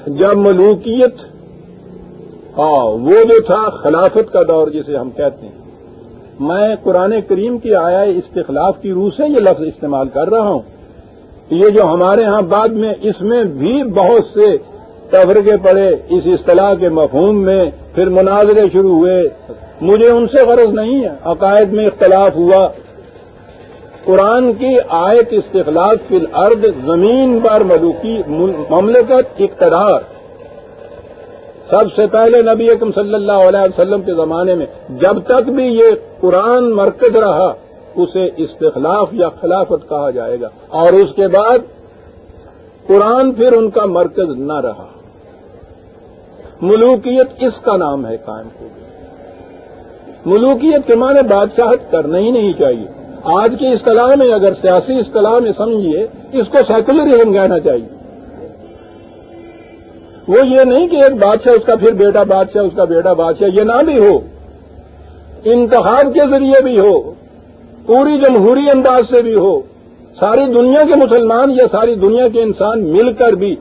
جب ملوکیت ہاں وہ جو تھا خلافت کا دور جسے ہم کہتے ہیں۔ میں قرآن کریم کی آیا استخلاف کی روح سے یہ لفظ استعمال کر رہا ہوں۔ یہ جو ہمارے ہاں بعد میں اس میں بھی بہت سے تفرقے پڑے اس اصطلاح کے مفہوم میں، پھر مناظرے شروع ہوئے۔ مجھے ان سے غرض نہیں ہے۔ عقائد میں اختلاف ہوا۔ قرآن کی آیت استخلاف فی الارض زمین پر ملوکی مملکت اقتدار۔ سب سے پہلے نبی اکم صلی اللہ علیہ وسلم کے زمانے میں جب تک بھی یہ قرآن مرکز رہا اسے استخلاف یا خلافت کہا جائے گا۔ اور اس کے بعد قرآن پھر ان کا مرکز نہ رہا۔ ملوکیت اس کا نام ہے قائم ہو گئی۔ ملوکیت کے معنی بادشاہت کرنا ہی نہیں چاہیے۔ آج کی اصطلاح میں اگر سیاسی اصطلاح میں سمجھیے، اس کو سیکولرزم کہنا چاہیے۔ وہ یہ نہیں کہ ایک بادشاہ اس کا پھر بیٹا بادشاہ، اس کا بیٹا بادشاہ، یہ نہ بھی ہو۔ انتخاب کے ذریعے بھی ہو۔ پوری جمہوری انداز سے بھی ہو، ساری دنیا کے مسلمان یا ساری دنیا کے انسان مل کر بھی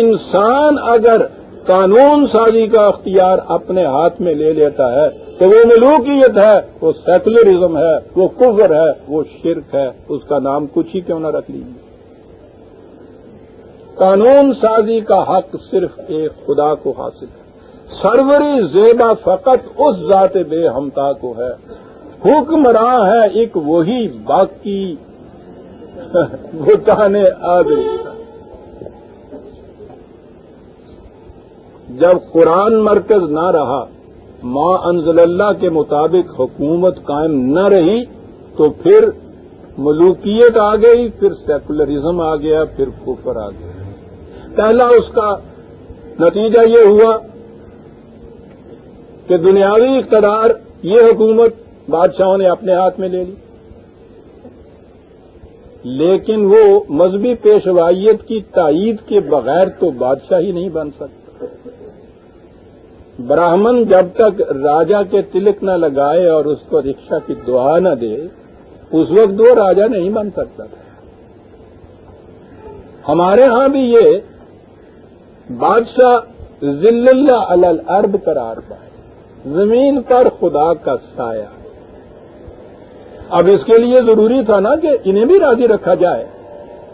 انسان اگر قانون سازی کا اختیار اپنے ہاتھ میں لے لیتا ہے تو وہ ملوکیت ہے، وہ سیکولرزم ہے، وہ کفر ہے، وہ شرک ہے، اس کا نام کچھ ہی کیوں نہ رکھ لیجیے قانون سازی کا حق صرف ایک خدا کو حاصل ہے۔ سروری زیبا فقط اس ذات بے ہمتا کو ہے حکمراں ہے ایک وہی باقی۔ بتانے آدمی جب قرآن مرکز نہ رہا ماں انزل اللہ کے مطابق حکومت قائم نہ رہی، تو پھر ملوکیت آ گئی، پھر سیکولرزم آ گیا، پھر کفر آ گیا۔ پہلا اس کا نتیجہ یہ ہوا کہ دنیاوی اقتدار، یہ حکومت بادشاہوں نے اپنے ہاتھ میں لے لی۔ لیکن وہ مذہبی پیشوائیت کی تائید کے بغیر تو بادشاہ ہی نہیں بن سکتا۔ براہمن جب تک راجا کے تلک نہ لگائے اور اس کو رکشا کی دعا نہ دے، اس وقت وہ راجا نہیں بن سکتا تھا۔ ہمارے ہاں بھی یہ بادشاہ ذل اللہ الارض قرار پائے۔ زمین پر خدا کا سایہ۔ اب اس کے لیے ضروری تھا نا کہ انہیں بھی راضی رکھا جائے۔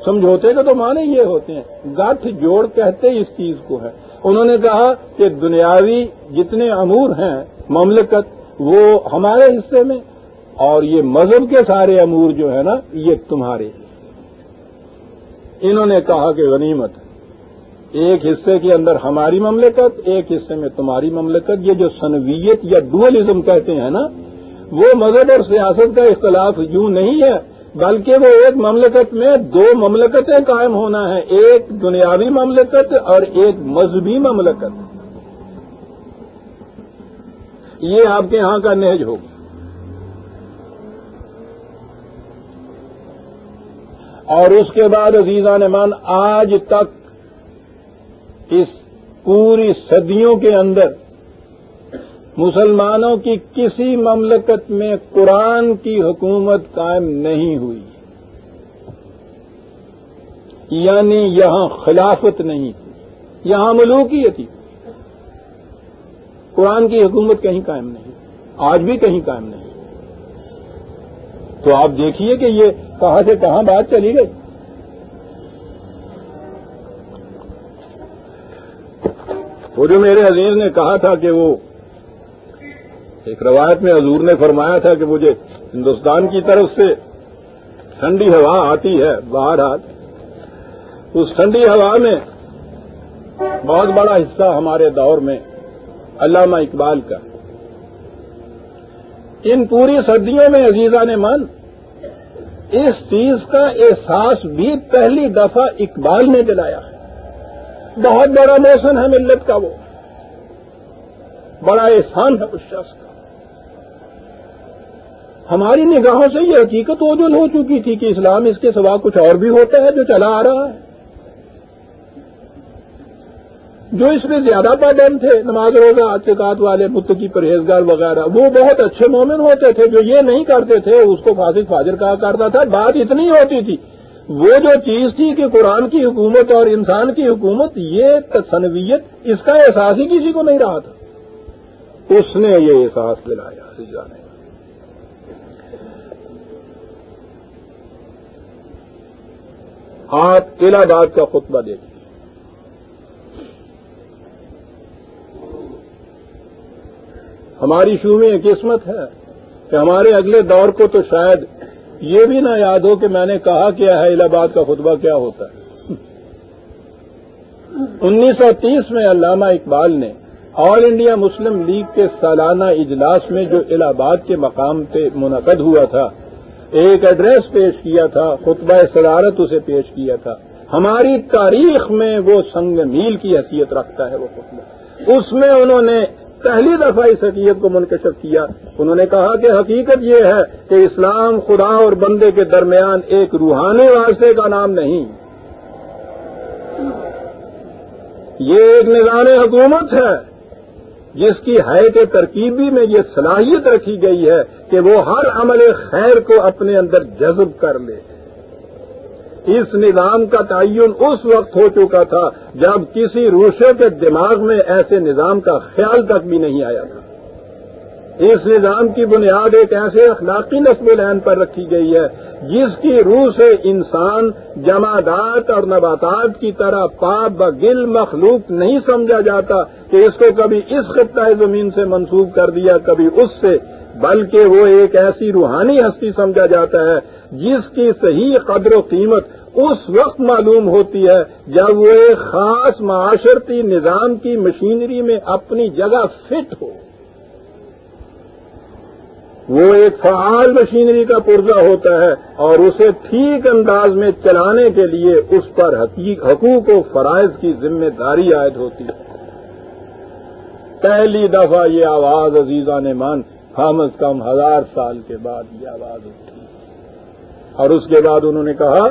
سمجھوتے کا تو مانے یہ ہوتے ہیں، گٹھ جوڑ کہتے اس چیز کو ہے۔ انہوں نے کہا کہ دنیاوی جتنے امور ہیں مملکت، وہ ہمارے حصے میں، اور یہ مذہب کے سارے امور جو ہے نا، یہ تمہارے۔ انہوں نے کہا کہ غنیمت، ایک حصے کے اندر ہماری مملکت، ایک حصے میں تمہاری مملکت، یہ جو سنویت یا ڈوئلزم کہتے ہیں نا وہ مذہب اور سیاست کا اختلاف یوں نہیں ہے، بلکہ وہ ایک مملکت میں دو مملکتیں قائم ہونا ہے، ایک دنیاوی مملکت اور ایک مذہبی مملکت۔ یہ آپ کے ہاں کا نہج ہوگا۔ اور اس کے بعد عزیزان مان آج تک اس پوری صدیوں کے اندر مسلمانوں کی کسی مملکت میں قرآن کی حکومت قائم نہیں ہوئی۔ یعنی یہاں خلافت نہیں تھی، یہاں ملوکیت تھی۔ قرآن کی حکومت کہیں قائم نہیں، آج بھی کہیں قائم نہیں۔ تو آپ دیکھیے کہ یہ کہاں سے کہاں بات چلی گئی۔ وہ جو میرے عزیز نے کہا تھا کہ وہ ایک روایت میں حضور نے فرمایا تھا کہ مجھے ہندوستان کی طرف سے ٹھنڈی ہوا آتی ہے باہر اس ٹھنڈی ہوا میں بہت بڑا حصہ ہمارے دور میں علامہ اقبال کا۔ ان پوری سردیوں میں عزیزہ نے من، اس چیز کا احساس بھی پہلی دفعہ اقبال نے دلایا۔ ہے بہت بڑا موسم ہے ملت کا وہ۔ بڑا احسان ہے اس شخص کا۔ ہماری نگاہوں سے یہ حقیقت وجود ہو چکی تھی کہ اسلام اس کے سوا کچھ اور بھی ہوتا ہے جو چلا آ رہا ہے۔ جو اس میں زیادہ پابند تھے، نماز روزہ آتکات والے متقی پرہیزگار وغیرہ، وہ بہت اچھے مومن ہوتے تھے جو یہ نہیں کرتے تھے، اس کو فاسق فاجر کہا کرتا تھا۔ بات اتنی ہوتی تھی۔ وہ جو چیز تھی کہ قرآن کی حکومت اور انسان کی حکومت، یہ تصنویت اس کا احساس ہی کسی کو نہیں رہا تھا۔ اس نے یہ احساس دلایا نے آپ الہ آباد کا خطبہ دیکھیں ہماری شو میں قسمت ہے کہ ہمارے اگلے دور کو تو شاید یہ بھی نہ یاد ہو کہ میں نے کہا کیا ہے الہ آباد کا خطبہ کیا ہوتا ہے۔ انیس سو تیس میں علامہ اقبال نے آل انڈیا مسلم لیگ کے سالانہ اجلاس میں جو الہ آباد کے مقام پہ منعقد ہوا تھا ایک ایڈریس پیش کیا تھا، خطبہ صدارت اسے پیش کیا تھا۔ ہماری تاریخ میں وہ سنگ میل کی حیثیت رکھتا ہے وہ خطبہ۔ اس میں انہوں نے پہلی دفعہ اس حقیقت کو منکشف کیا۔ انہوں نے کہا کہ حقیقت یہ ہے کہ اسلام خدا اور بندے کے درمیان ایک روحانی واسطے کا نام نہیں۔ یہ ایک نظام حکومت ہے۔ جس کی حیت ترکیبی میں یہ صلاحیت رکھی گئی ہے کہ وہ ہر عمل خیر کو اپنے اندر جذب کر لے۔ اس نظام کا تعین اس وقت ہو چکا تھا جب کسی روشے کے دماغ میں ایسے نظام کا خیال تک بھی نہیں آیا تھا۔ اس نظام کی بنیاد ایک ایسے اخلاقی نصب العین پر رکھی گئی ہے، جس کی روح سے انسان جمادات اور نباتات کی طرح پاپ بگل مخلوق نہیں سمجھا جاتا کہ اس کو کبھی اس خطۂ زمین سے منسوخ کر دیا، کبھی اس سے، بلکہ وہ ایک ایسی روحانی ہستی سمجھا جاتا ہے، جس کی صحیح قدر و قیمت اس وقت معلوم ہوتی ہے جب وہ ایک خاص معاشرتی نظام کی مشینری میں اپنی جگہ فٹ ہو۔ وہ ایک فعال مشینری کا پرزہ ہوتا ہے اور اسے ٹھیک انداز میں چلانے کے لیے اس پر حقوق و فرائض کی ذمہ داری عائد ہوتی ہے۔ پہلی دفعہ یہ آواز عزیزہ نے مان، کم از کم ہزار سال کے بعد یہ آواز اٹھی۔ اور اس کے بعد انہوں نے کہا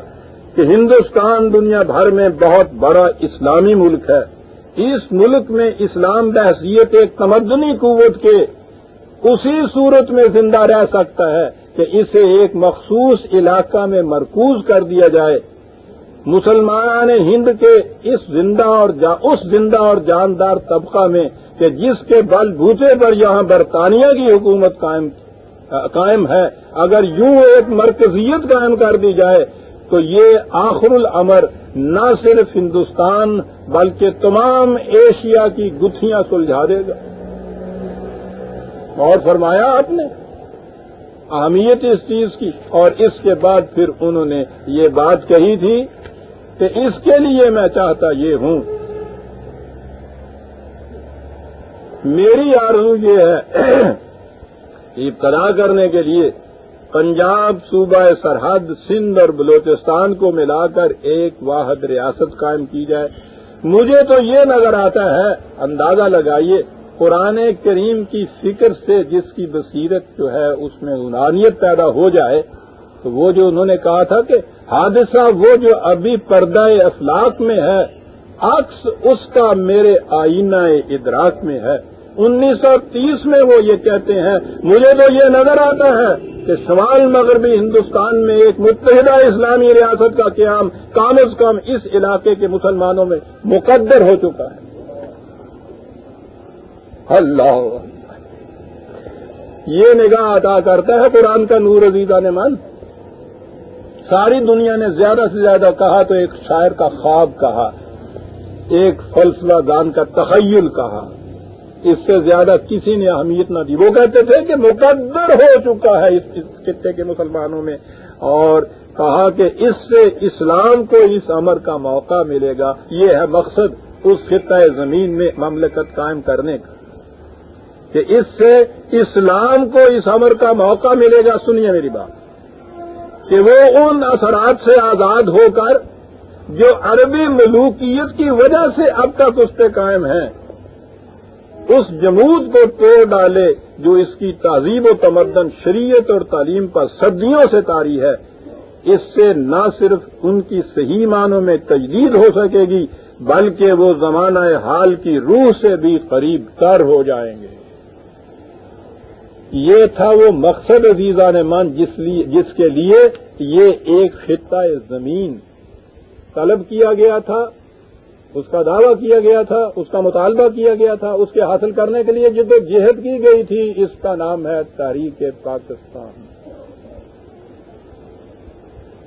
کہ ہندوستان دنیا بھر میں بہت بڑا اسلامی ملک ہے۔ اس ملک میں اسلام بحثیت ایک تمدنی قوت کے اسی صورت میں زندہ رہ سکتا ہے کہ اسے ایک مخصوص علاقہ میں مرکوز کر دیا جائے۔ مسلمان ہند کے اس زندہ اور جا اس زندہ اور جاندار طبقہ میں کہ جس کے بل بوتے پر یہاں برطانیہ کی حکومت قائم قائم ہے، اگر یوں ایک مرکزیت قائم کر دی جائے، تو یہ آخر العمر نہ صرف ہندوستان بلکہ تمام ایشیا کی گتھیاں سلجھا دے گا۔ اور فرمایا آپ نے اہمیت اس چیز کی اور اس کے بعد پھر انہوں نے یہ بات کہی تھی کہ اس کے لیے میں چاہتا یہ ہوں۔ میری آرزو یہ ہے ابتدا کرنے کے لیے پنجاب، صوبہ سرحد، سندھ اور بلوچستان کو ملا کر ایک واحد ریاست قائم کی جائے۔ مجھے تو یہ نظر آتا ہے، اندازہ لگائیے قرآن کریم کی فکر سے جس کی بصیرت جو ہے اس میں عنانیت پیدا ہو جائے، تو وہ جو انہوں نے کہا تھا کہ حادثہ وہ جو ابھی پردہ اخلاق میں ہے، عکس اس کا میرے آئینہ ادراک میں ہے۔ انیس سو تیس میں وہ یہ کہتے ہیں، مجھے تو یہ نظر آتا ہے کہ شمال مغربی ہندوستان میں ایک متحدہ اسلامی ریاست کا قیام کم از کم اس علاقے کے مسلمانوں میں مقدر ہو چکا ہے۔ اللہ. یہ نگاہ عطا کرتا ہے قرآن کا نور عزیزہ نے من ساری دنیا نے زیادہ سے زیادہ کہا تو ایک شاعر کا خواب کہا، ایک فلسفہ دان کا تخیل کہا۔ اس سے زیادہ کسی نے اہمیت نہ دی۔ وہ کہتے تھے کہ مقدر ہو چکا ہے اس خطے کے مسلمانوں میں۔ اور کہا کہ اس سے اسلام کو اس امر کا موقع ملے گا۔ یہ ہے مقصد اس خطۂ زمین میں مملکت قائم کرنے کا۔ کہ اس سے اسلام کو اس امر کا موقع ملے گا، سنیے میری بات، کہ وہ ان اثرات سے آزاد ہو کر جو عربی ملوکیت کی وجہ سے اب تک اس پہ قائم ہیں، اس جمود کو توڑ ڈالے جو اس کی تہذیب و تمدن، شریعت اور تعلیم پر صدیوں سے تاری ہے، اس سے نہ صرف ان کی صحیح معنوں میں تجدید ہو سکے گی، بلکہ وہ زمانہ حال کی روح سے بھی قریب تر ہو جائیں گے۔ یہ تھا وہ مقصد عزیزہ نے من جس, جس کے لیے یہ ایک خطہ زمین طلب کیا گیا تھا اس کا دعویٰ کیا گیا تھا اس کا مطالبہ کیا گیا تھا اس کے حاصل کرنے کے لیے جد و جہد کی گئی تھی اس کا نام ہے تاریخ پاکستان۔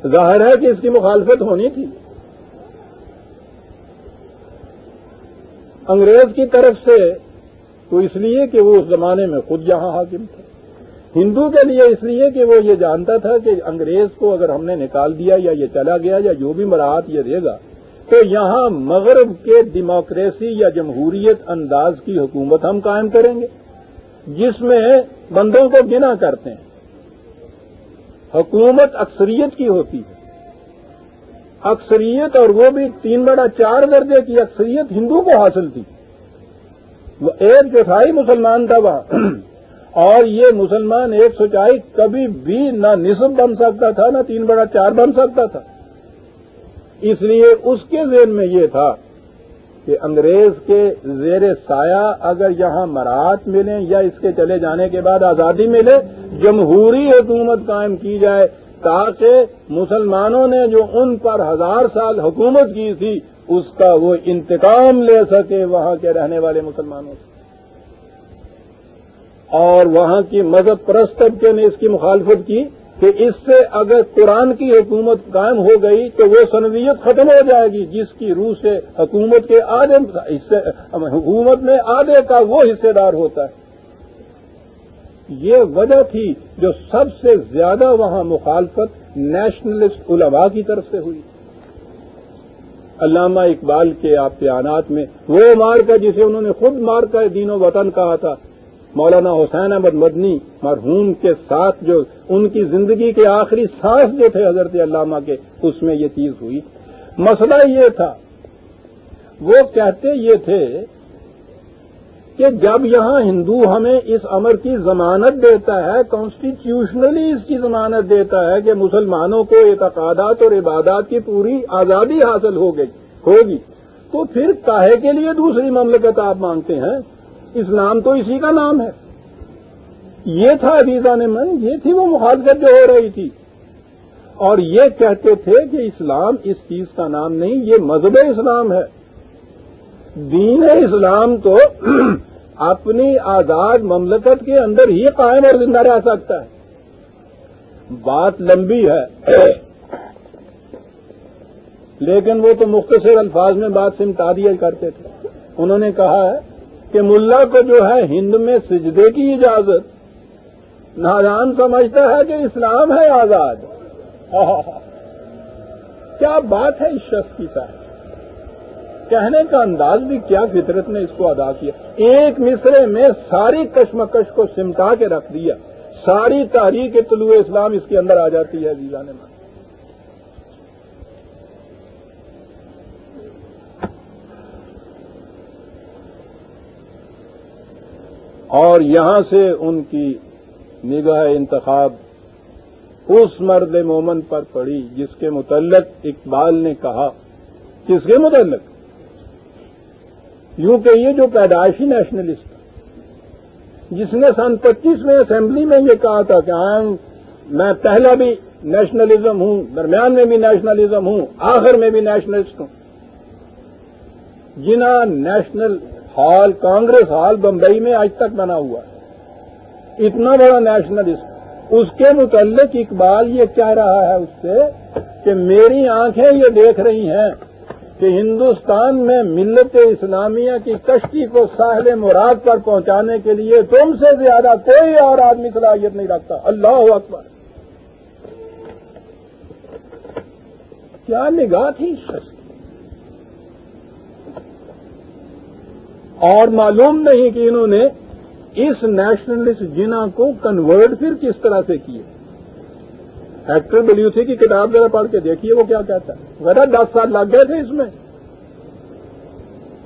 ظاہر ہے کہ اس کی مخالفت ہونی تھی۔ انگریز کی طرف سے تو اس لیے کہ وہ اس زمانے میں خود یہاں حاکم تھا ہندو کے لیے اس لیے کہ وہ یہ جانتا تھا کہ انگریز کو اگر ہم نے نکال دیا یا یہ چلا گیا یا جو بھی مراحت یہ دے گا، تو یہاں مغرب کے ڈیموکریسی یا جمہوریت انداز کی حکومت ہم قائم کریں گے، جس میں بندوں کو گنا کرتے ہیں۔ حکومت اکثریت کی ہوتی ہے۔ اکثریت اور وہ بھی تین بڑا چار درجے کی اکثریت ہندو کو حاصل تھی۔ ایک چوتھائی مسلمان تھا وہاں اور یہ مسلمان ایک سچائی کبھی بھی نہ نصب بن سکتا تھا، نہ تین بڑا چار بن سکتا تھا۔ اس لیے اس کے ذہن میں یہ تھا کہ انگریز کے زیر سایہ اگر یہاں مراحت ملیں یا اس کے چلے جانے کے بعد آزادی ملے، جمہوری حکومت قائم کی جائے، تاکہ مسلمانوں نے جو ان پر ہزار سال حکومت کی تھی اس کا وہ انتقام لے سکے وہاں کے رہنے والے مسلمانوں سے۔ اور وہاں کی مذہب پرست طبقے نے اس کی مخالفت کی کہ اس سے اگر قرآن کی حکومت قائم ہو گئی تو وہ سنویت ختم ہو جائے گی، جس کی روح سے حکومت کے آدھے حکومت میں آدھے کا وہ حصے دار ہوتا ہے۔ یہ وجہ تھی جو سب سے زیادہ وہاں مخالفت نیشنلسٹ علماء کی طرف سے ہوئی۔ علامہ اقبال کے آپ بیانات میں وہ مارکا جسے انہوں نے خود مارکا دین و وطن کہا تھا، مولانا حسین احمد مدنی مرحوم کے ساتھ جو ان کی زندگی کے آخری سانس جو تھے حضرت علامہ کے، اس میں یہ چیز ہوئی۔ مسئلہ یہ تھا، وہ کہتے یہ تھے کہ جب یہاں ہندو ہمیں اس امر کی ضمانت دیتا ہے کانسٹیٹیوشنلی اس کی ضمانت دیتا ہے کہ مسلمانوں کو اعتقادات اور عبادات کی پوری آزادی حاصل ہو گئی، ہوگی، تو پھر کاہے کے لیے دوسری مملکت آپ مانگتے ہیں؟ اسلام تو اسی کا نام ہے۔ یہ تھا عزیزہ نے من، یہ تھی وہ مخالفت جو ہو رہی تھی۔ اور یہ کہتے تھے کہ اسلام اس چیز کا نام نہیں، یہ مذہب اسلام ہے۔ دین اسلام تو اپنی آزاد مملکت کے اندر ہی قائم اور زندہ رہ سکتا ہے۔ بات لمبی ہے۔ لیکن وہ تو مختصر الفاظ میں بات سمٹا دیا کرتے تھے۔ انہوں نے کہا ہے کہ ملا کو جو ہے ہند میں سجدے کی اجازت، نادان سمجھتا ہے کہ اسلام ہے آزاد۔ کیا بات ہے اس شخص کی صاحب کہنے کا انداز بھی کیا فطرت نے اس کو ادا کیا؟ ایک مصرے میں ساری کشمکش کو سمٹا کے رکھ دیا، ساری تاریخ طلوع اسلام اس کے اندر آ جاتی ہے نے مان اور یہاں سے ان کی نگاہ انتخاب اس مرد مومن پر پڑی جس کے متعلق اقبال نے کہا۔ کس کے متعلق؟ یوں کہ یہ جو پیدائشی نیشنلسٹ جس نے سن پچیس میں اسمبلی میں یہ کہا تھا کہ ہاں میں پہلا بھی نیشنلزم ہوں، درمیان میں بھی نیشنلزم ہوں، آخر میں بھی نیشنلسٹ ہوں۔ Jinnah national hall Congress hall Bombay میں آج تک بنا ہوا ہے۔ اتنا بڑا نیشنلسٹ اس کے متعلق اقبال یہ کہہ رہا ہے اس سے کہ میری آنکھیں یہ دیکھ رہی ہیں۔ کہ ہندوستان میں ملت اسلامیہ کی کشتی کو ساحل مراد پر پہنچانے کے لیے تم سے زیادہ کوئی اور آدمی صلاحیت نہیں رکھتا۔ اللہ اکبر۔ کیا نگاہ تھی شخص اور معلوم نہیں کہ انہوں نے اس نیشنلسٹ جنا کو کنورٹ پھر کس طرح سے کیے ایکٹر بلیو کی کتاب ذرا پڑھ کے دیکھیے وہ کیا کہتا ہے ذرا دس سال لگ گئے تھے اس میں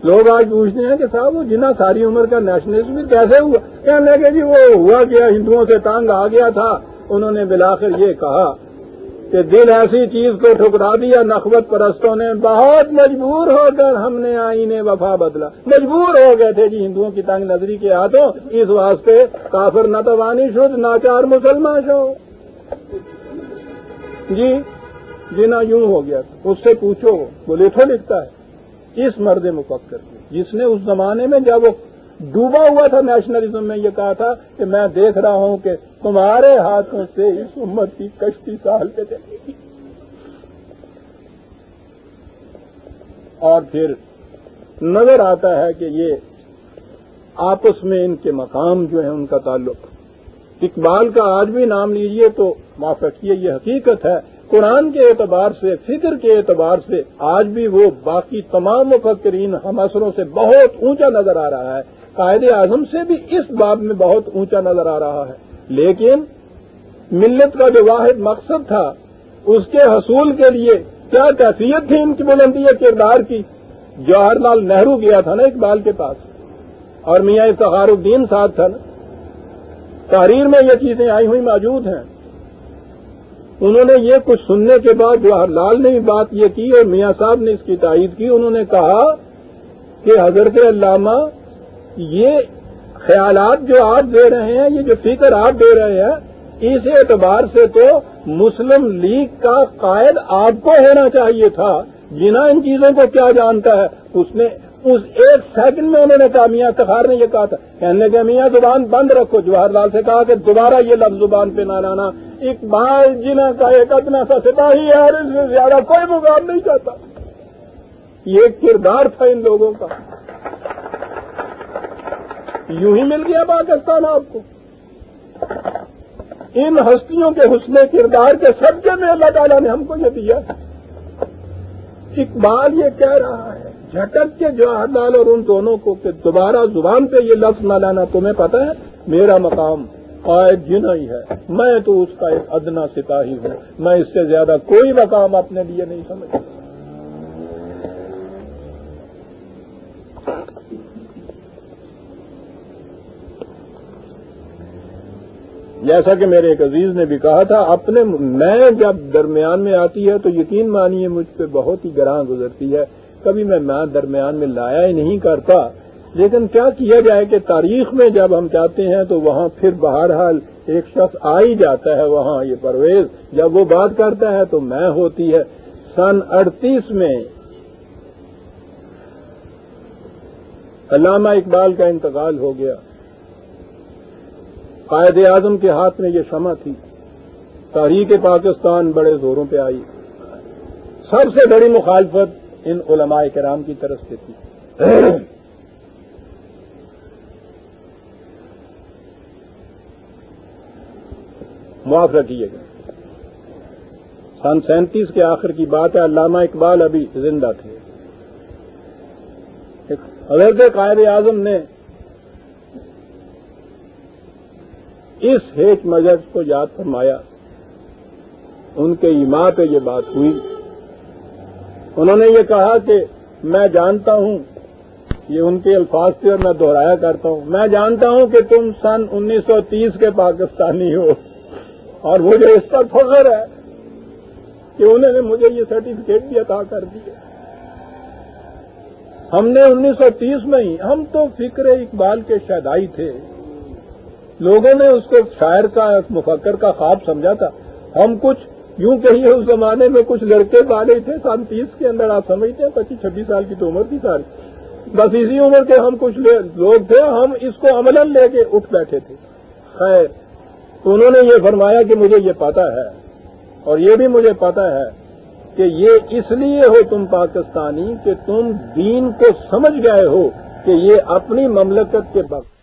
لوگ آج پوچھتے ہیں کہ صاحب وہ جنا ساری عمر کا نیشنلزم کیسے ہوا کہنے لگے جی وہ ہوا کیا ہندوؤں سے تانگ آ گیا تھا انہوں نے بلاخر یہ کہا کہ دل ایسی چیز کو ٹھکرا دیا نخوت پرستوں نے بہت مجبور ہو کر ہم نے آئین وفا بدلا مجبور ہو گئے تھے جی ہندوؤں کی تنگ نظری کے ہاتھوں اس واسطے کافر نہ توانی شد ناچار مسلمان شو جی جنا یوں ہو گیا تھا۔ اس سے پوچھو، وہ لکھو لکھتا ہے۔ اس مرد مفکر کی، جس نے اس زمانے میں جب وہ ڈوبا ہوا تھا نیشنلزم میں، یہ کہا تھا کہ میں دیکھ رہا ہوں کہ تمہارے ہاتھوں سے اس امت کی کشتی سال پہ چلے گی۔ اور پھر نظر آتا ہے کہ یہ آپس میں ان کے مقام جو ہے ان کا تعلق اقبال کا آج بھی نام لیجیے تو معاف رکھیے یہ حقیقت ہے، قرآن کے اعتبار سے، فکر کے اعتبار سے آج بھی وہ باقی تمام مفکرین ہم اثروں سے بہت اونچا نظر آ رہا ہے۔ قائد اعظم سے بھی اس باب میں بہت اونچا نظر آ رہا ہے۔ لیکن ملت کا جو واحد مقصد تھا، اس کے حصول کے لیے کیا کیفیت تھی ان کی بلندی کردار کی؟ جواہر لال نہرو گیا تھا نا اقبال کے پاس۔ اور میاں افتخار الدین ساتھ تھا نا۔ تحریر میں یہ چیزیں آئی ہوئی موجود ہیں۔ انہوں نے یہ کچھ سننے کے بعد جواہر لال نے بھی بات یہ کی اور میاں صاحب نے اس کی تائید کی۔ انہوں نے کہا کہ حضرت علامہ، یہ خیالات جو آپ دے رہے ہیں، یہ جو فکر آپ دے رہے ہیں، اس اعتبار سے تو مسلم لیگ کا قائد آپ کو ہونا چاہیے تھا۔ جنا ان چیزوں کو کیا جانتا ہے؟ اس نے اس ایک سیکنڈ میں انہوں نے کہا، میاں تخار نے یہ کہا تھا۔ کہنے کے میاں زبان بند رکھو جواہر لال سے کہا کہ دوبارہ یہ لفظ زبان پہ نہ لانا۔ اقبال جنہیں کا ایک ادنا سا سپاہی ہے، اور اس سے زیادہ کوئی مقام نہیں چاہتا۔ یہ کردار تھا ان لوگوں کا۔ یوں ہی مل گیا پاکستان آپ کو۔ ان ہستیوں کے حسن کردار کے سب میں اللہ تعالیٰ نے ہم کو یہ دیا۔ اقبال یہ کہہ رہا ہے جھٹک کے جواہر لال اور ان دونوں کو کہ دوبارہ زبان پہ یہ لفظ نہ لانا، تمہیں پتہ ہے؟ میرا مقام قائد جنا ہی ہے۔ میں تو اس کا ایک ادنا سپاہی ہوں۔ میں اس سے زیادہ کوئی مقام اپنے لیے نہیں سمجھتا۔ جیسا کہ میرے ایک عزیز نے بھی کہا تھا، اپنے میں جب درمیان میں آتی ہے تو یقین مانیے مجھ پہ بہت ہی گراں گزرتی ہے۔ کبھی میں میں درمیان میں لایا ہی نہیں کرتا۔ لیکن کیا کیا جائے کہ تاریخ میں جب ہم چاہتے ہیں تو وہاں پھر بہرحال ایک شخص آ ہی جاتا ہے وہاں یہ پرویز۔ جب وہ بات کرتا ہے تو میں ہوتی ہے۔ سن اڑتیس میں علامہ اقبال کا انتقال ہو گیا۔ قائد اعظم کے ہاتھ میں یہ شمع تھی۔ تاریخ پاکستان بڑے زوروں پہ آئی۔ سب سے بڑی مخالفت ان علماء کرام کی طرف سے تھی۔ معاف رکھیے گا۔ سن سینتیس کے آخر کی بات ہے، علامہ اقبال ابھی زندہ تھے۔ حضرت قائد اعظم نے اس ہیچ مذہب کو یاد فرمایا۔ ان کے ایما پہ یہ بات ہوئی۔ انہوں نے یہ کہا کہ میں جانتا ہوں، یہ ان کے الفاظ تھے اور میں دوہرایا کرتا ہوں۔ میں جانتا ہوں کہ تم سن انیس سو تیس کے پاکستانی ہو اور مجھے اس پر فخر ہے کہ انہوں نے مجھے یہ سرٹیفکیٹ بھی عطا کر دیا ہم نے انیس سو تیس میں ہی، ہم تو فکر اقبال کے شہدائی تھے۔ لوگوں نے اس کو شاعر کا، مفکر کا خواب سمجھا تھا۔ ہم کچھ یوں کہیے اس زمانے میں کچھ لڑکے پالے تھے، سن تیس کے اندر، آپ سمجھتے ہیں، پچیس، چھبیس سال کی تو عمر تھی ساری۔ بس اسی عمر کے ہم کچھ لوگ تھے، ہم اس کو عمل لے کے اٹھ بیٹھے تھے۔ خیر تو انہوں نے یہ فرمایا کہ مجھے یہ پتا ہے، اور یہ بھی مجھے پتا ہے کہ یہ اس لیے ہو تم پاکستانی کہ تم دین کو سمجھ گئے ہو کہ یہ اپنی مملکت کے بخش